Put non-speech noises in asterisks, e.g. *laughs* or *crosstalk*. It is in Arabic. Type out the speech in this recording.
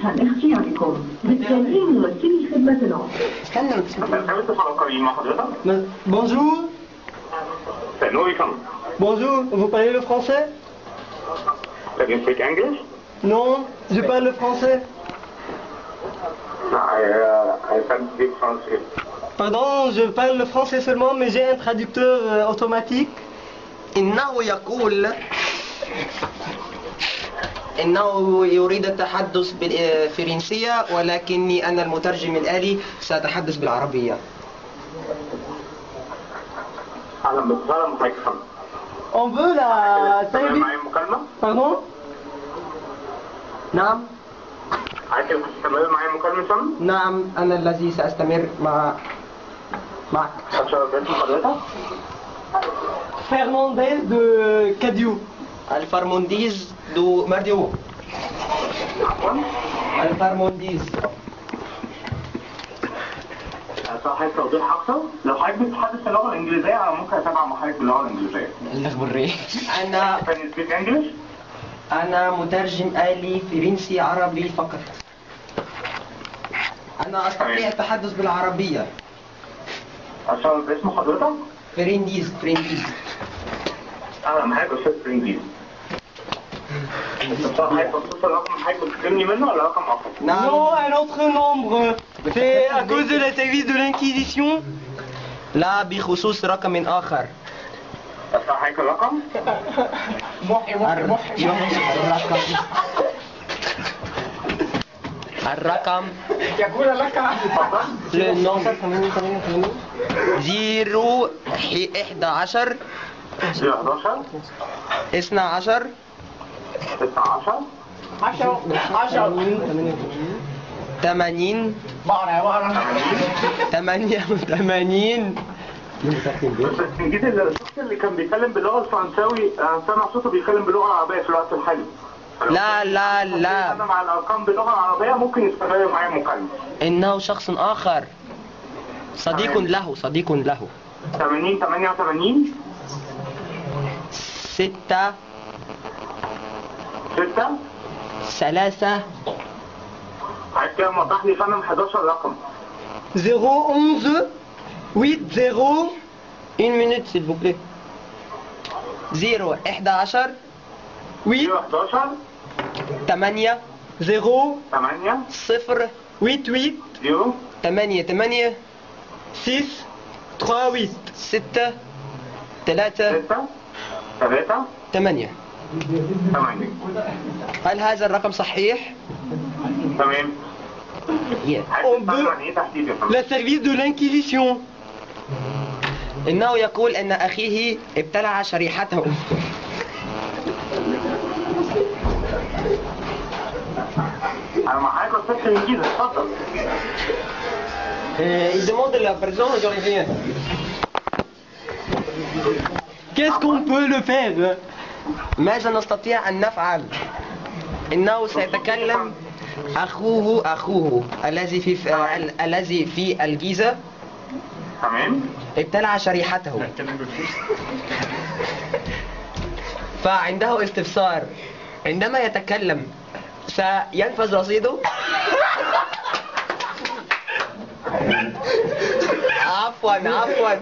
اسفة لاختياركم بالتالي نوكل خدمتنا استنى سيرفيس القريب مع حضرتك Bonjour, نو يفهم bonjour, vous parlez le français Can you speak English? Non, je parle le français. I, uh, I can speak French. Pardon, je parle le français seulement, mais j'ai un traducteur euh, automatique. إنه يقول إنه يريد التحدث بالفرنسية ولكني أنا المترجم الآلي سأتحدث بالعربية أهلا فهم On veut la مكالمة؟ Pardon نعم عايز تستمر معي مكالمة؟ نعم أنا الذي سأستمر مع معك؟ Fernandez de Cadieux. الفرمونديز دو مارديو عفوا الفرمونديز صح عايز توضيح أكثر؟ لو حضرتك بتتحدث اللغة الإنجليزية أنا ممكن أتابع مع حضرتك. أنا Can you speak English? أنا مترجم آلي فرنسي عربي فقط أنا أستطيع التحدث بالعربية أتشرف باسم حضرتك؟ فرنديز فرنديز أهلا معاك أستاذ فرنجيز. Non, un autre nombre. C'est à cause de la service de l'Inquisition. لا بخصوص رقم آخر صح حضرتك الرقم؟ الرقم الرقم le nombre زيرو إحدى عشر 11 اثنا عشر 19 ثمانين ثمانية وثمانين. بس التنجيد اللي الشخص اللي كان بيتكلم باللغة الفرنساوي سامع صوته بيتكلم في الوقت الحالي لا لا لا الارقام باللغة العربيه ممكن معايا مكالمه إنه شخص آخر صديق له صديق له 80 88 ستة. 6 ثلاثة عايز كده موضح لي فندم 11 رقم 011 80 une minute s'il vous plaît. زيرو إحدى عشر. 8 11 ثمانية 0 8 صفر. 8 0 ثمانية ثمانية 6 3 8 ستة. ثلاثة 6 3 ثمانية 8 هل هذا الرقم صحيح؟ تمام. On فندم؟ La service de l'Inquisition. إنه يقول أن أخيه ابتلع شريحته. أنا معاك أستاذ فرنجيز اتفضل. Euh, Il demande la personne, je reviens. Qu'est-ce qu'on peut le faire ماذا نستطيع أن نفعل؟ إنه سيتكلم أخوه أخوه الذي في ال- الذي في الجيزة. تمام. ابتلع شريحته. *laughs* فعنده استفسار. عندما يتكلم سينفذ رصيده. *laughs* عفوا عفوا.